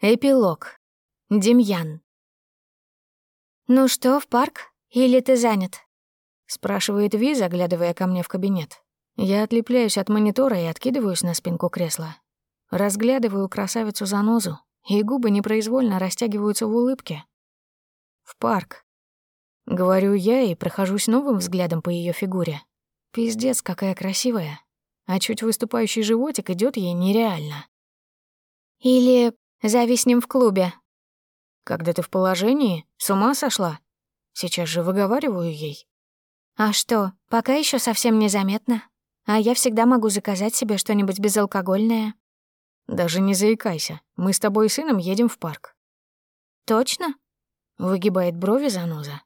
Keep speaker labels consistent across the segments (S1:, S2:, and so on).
S1: Эпилог. Демьян. «Ну что, в парк? Или ты занят?» — спрашивает Ви, заглядывая ко мне в кабинет. Я отлепляюсь от монитора и откидываюсь на спинку кресла. Разглядываю красавицу-занозу, и губы непроизвольно растягиваются в улыбке. «В парк». Говорю я и прохожусь новым взглядом по ее фигуре. Пиздец, какая красивая. А чуть выступающий животик идет ей нереально. «Или Зависнем в клубе». «Когда ты в положении? С ума сошла? Сейчас же выговариваю ей». «А что, пока еще совсем незаметно. А я всегда могу заказать себе что-нибудь безалкогольное». «Даже не заикайся. Мы с тобой и сыном едем в парк». «Точно?» — выгибает брови заноза.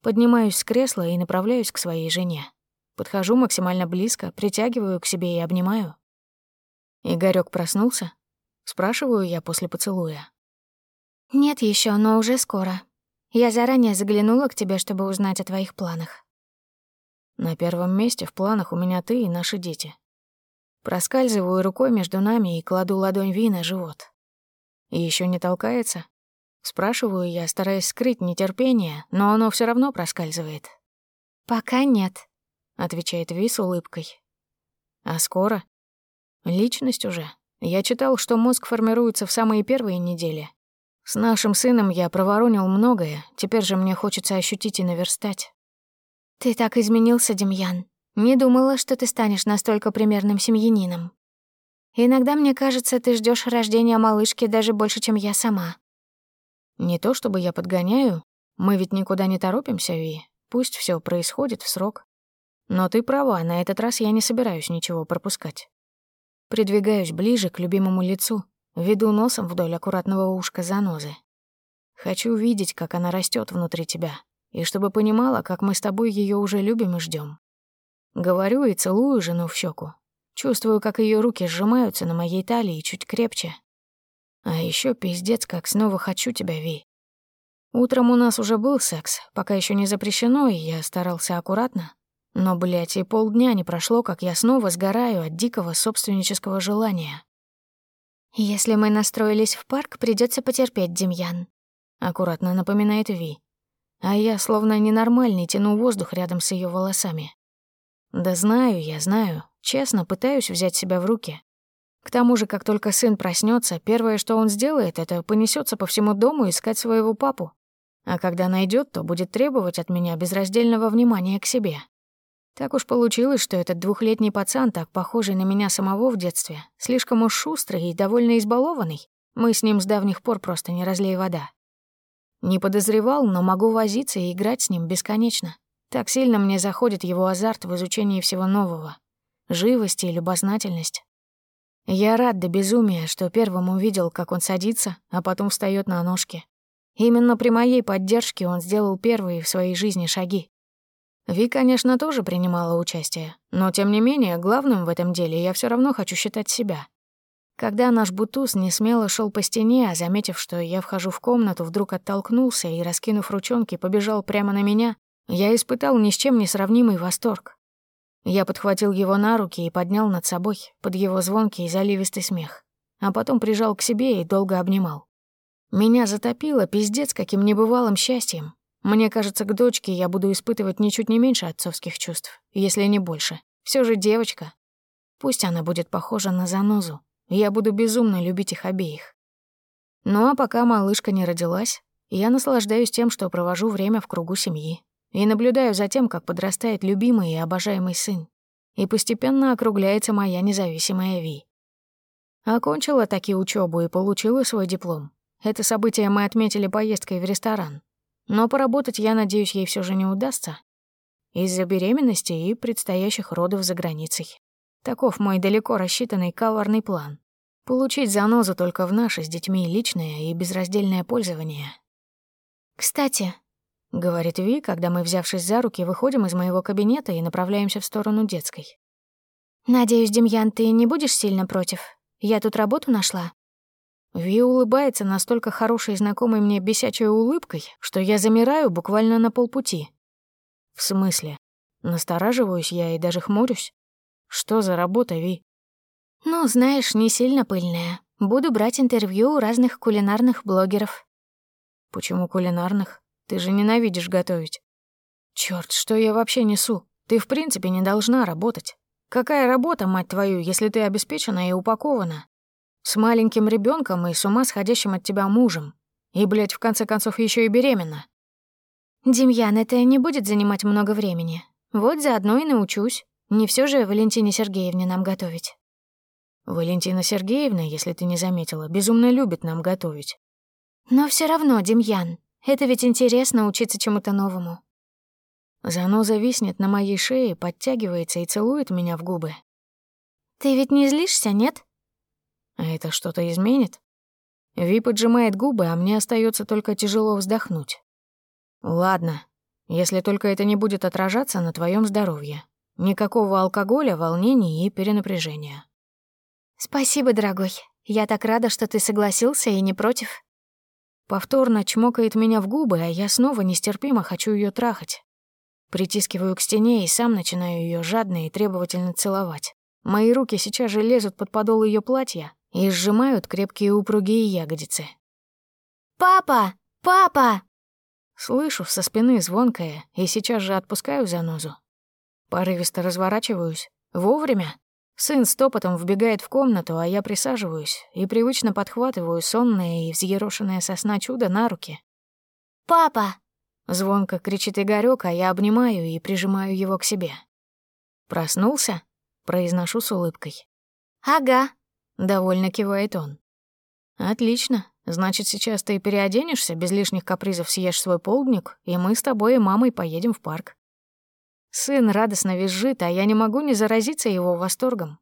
S1: Поднимаюсь с кресла и направляюсь к своей жене. Подхожу максимально близко, притягиваю к себе и обнимаю. Игорёк проснулся, Спрашиваю я после поцелуя. «Нет еще, но уже скоро. Я заранее заглянула к тебе, чтобы узнать о твоих планах». На первом месте в планах у меня ты и наши дети. Проскальзываю рукой между нами и кладу ладонь Ви на живот. И еще не толкается? Спрашиваю я, стараясь скрыть нетерпение, но оно все равно проскальзывает. «Пока нет», — отвечает Ви с улыбкой. «А скоро?» «Личность уже, я читал, что мозг формируется в самые первые недели. С нашим сыном я проворонил многое, теперь же мне хочется ощутить и наверстать. Ты так изменился, Демьян. Не думала, что ты станешь настолько примерным семьянином. Иногда мне кажется, ты ждешь рождения малышки даже больше, чем я сама. Не то чтобы я подгоняю, мы ведь никуда не торопимся, Ви. Пусть все происходит в срок. Но ты права, на этот раз я не собираюсь ничего пропускать. Придвигаюсь ближе к любимому лицу, веду носом вдоль аккуратного ушка занозы. Хочу видеть, как она растет внутри тебя, и чтобы понимала, как мы с тобой ее уже любим и ждем. Говорю и целую жену в щеку. Чувствую, как ее руки сжимаются на моей талии чуть крепче. А еще пиздец, как снова хочу тебя, Ви. Утром у нас уже был секс, пока еще не запрещено, и я старался аккуратно, но, блядь, и полдня не прошло, как я снова сгораю от дикого собственнического желания. «Если мы настроились в парк, придется потерпеть, Демьян», — аккуратно напоминает Ви. А я, словно ненормальный, тяну воздух рядом с ее волосами. Да знаю, я знаю. Честно, пытаюсь взять себя в руки. К тому же, как только сын проснется, первое, что он сделает, это понесется по всему дому искать своего папу. А когда найдет, то будет требовать от меня безраздельного внимания к себе. Так уж получилось, что этот двухлетний пацан, так похожий на меня самого в детстве, слишком уж шустрый и довольно избалованный. Мы с ним с давних пор просто не разлей вода. Не подозревал, но могу возиться и играть с ним бесконечно. Так сильно мне заходит его азарт в изучении всего нового. Живость и любознательность. Я рад до безумия, что первым увидел, как он садится, а потом встает на ножки. Именно при моей поддержке он сделал первые в своей жизни шаги. Ви, конечно, тоже принимала участие, но тем не менее, главным в этом деле я все равно хочу считать себя. Когда наш бутуз не смело шел по стене, а заметив, что я вхожу в комнату, вдруг оттолкнулся и, раскинув ручонки, побежал прямо на меня, я испытал ни с чем не сравнимый восторг. Я подхватил его на руки и поднял над собой под его звонкий и заливистый смех, а потом прижал к себе и долго обнимал. Меня затопило пиздец каким небывалым счастьем, мне кажется, к дочке я буду испытывать ничуть не меньше отцовских чувств, если не больше. Все же девочка. Пусть она будет похожа на занозу, я буду безумно любить их обеих. Ну а пока малышка не родилась, я наслаждаюсь тем, что провожу время в кругу семьи, и наблюдаю за тем, как подрастает любимый и обожаемый сын, и постепенно округляется моя независимая Ви. Окончила таки учебу и получила свой диплом. Это событие мы отметили поездкой в ресторан. Но поработать, я надеюсь, ей все же не удастся. Из-за беременности и предстоящих родов за границей. Таков мой далеко рассчитанный коварный план. Получить занозу только в наше с детьми личное и безраздельное пользование. «Кстати», — говорит Ви, когда мы, взявшись за руки, выходим из моего кабинета и направляемся в сторону детской. «Надеюсь, Демьян, ты не будешь сильно против? Я тут работу нашла». Ви улыбается настолько хорошей знакомой мне бесячей улыбкой, что я замираю буквально на полпути. В смысле? Настораживаюсь я и даже хмурюсь. Что за работа, Ви? Ну, знаешь, не сильно пыльная. Буду брать интервью у разных кулинарных блогеров.
S2: Почему кулинарных? Ты же ненавидишь готовить. Чёрт, что я вообще несу? Ты в принципе не должна работать. Какая работа, мать твою, если ты обеспечена и упакована? С маленьким ребенком и с ума сходящим от тебя мужем. И, блядь, в конце концов, еще и беременна.
S1: Демьян, это не будет занимать много времени. Вот заодно и научусь. Не все же Валентине Сергеевне нам готовить.
S2: Валентина Сергеевна, если ты не заметила, безумно любит нам готовить.
S1: Но все равно, Демьян, это ведь интересно учиться чему-то новому.
S2: Заноза виснет на моей шее, подтягивается и целует меня в губы.
S1: Ты ведь не злишься, нет?
S2: А это что-то изменит? Ви поджимает губы, а мне остается только тяжело вздохнуть. Ладно, если только это не будет отражаться на твоем здоровье. Никакого алкоголя, волнений и перенапряжения.
S1: Спасибо, дорогой. Я так рада, что ты согласился и не против.
S2: Повторно чмокает меня в губы, а я снова нестерпимо хочу ее трахать. Притискиваю к стене и сам начинаю ее жадно и требовательно целовать. Мои руки сейчас же лезут под подол ее платья и сжимают крепкие упругие ягодицы.
S1: «Папа! Папа!»
S2: Слышу со спины звонкое и сейчас же отпускаю занозу. Порывисто разворачиваюсь. Вовремя. Сын стопотом вбегает в комнату, а я присаживаюсь и привычно подхватываю сонное и взъерошенное сосна чудо на руки.
S1: «Папа!»
S2: Звонко кричит Игорёк, а я обнимаю и прижимаю его к себе. «Проснулся?» — произношу с улыбкой.
S1: «Ага», —
S2: довольно кивает он. «Отлично. Значит, сейчас ты переоденешься, без лишних капризов съешь свой полдник, и мы с тобой и мамой поедем в парк». Сын радостно визжит, а я не могу не заразиться его восторгом.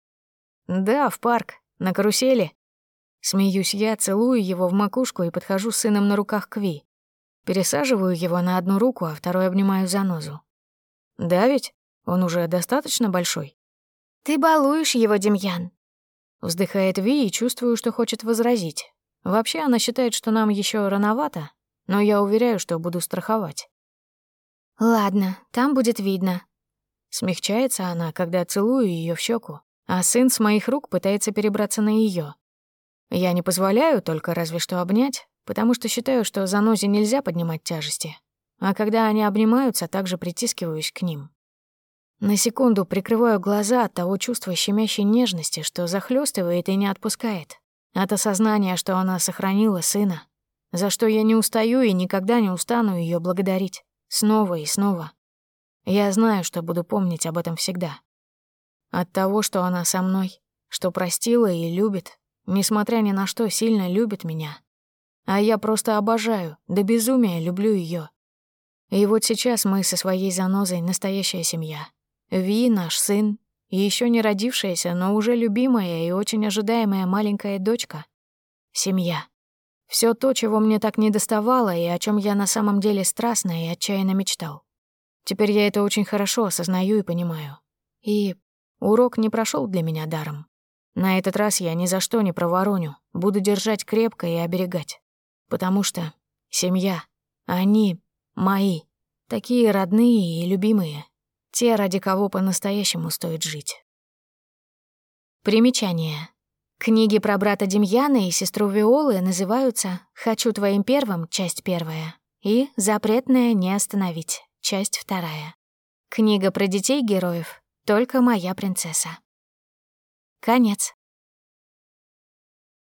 S2: «Да, в парк, на карусели». Смеюсь я, целую его в макушку и подхожу с сыном на руках к Ви. Пересаживаю его на одну руку, а второй обнимаю за нозу. Да ведь? Он уже достаточно большой.
S1: Ты балуешь его, Демьян.
S2: Вздыхает Ви и чувствую, что хочет возразить. Вообще она считает, что нам еще рановато, но я уверяю, что буду страховать.
S1: Ладно, там будет видно.
S2: Смягчается она, когда целую ее в щеку, а сын с моих рук пытается перебраться на ее. Я не позволяю, только разве что обнять, потому что считаю, что за нози нельзя поднимать тяжести. А когда они обнимаются, также притискиваюсь к ним. На секунду прикрываю глаза от того чувства щемящей нежности, что захлестывает и не отпускает. От осознания, что она сохранила сына, за что я не устаю и никогда не устану ее благодарить. Снова и снова. Я знаю, что буду помнить об этом всегда. От того, что она со мной, что простила и любит, несмотря ни на что, сильно любит меня. А я просто обожаю, до безумия люблю ее. И вот сейчас мы со своей занозой настоящая семья. Ви, наш сын, еще не родившаяся, но уже любимая и очень ожидаемая маленькая дочка. Семья. Все то, чего мне так недоставало и о чем я на самом деле страстно и отчаянно мечтал. Теперь я это очень хорошо осознаю и понимаю. И урок не прошел для меня даром. На этот раз я ни за что не провороню, буду держать крепко и оберегать. Потому что семья, они мои, такие родные и любимые, те, ради кого по-настоящему стоит жить.
S1: Примечание. Книги про брата Демьяна и сестру Виолы называются «Хочу твоим первым» — часть первая и «Запретное не остановить» — часть вторая. Книга про детей героев «Только моя принцесса». Конец.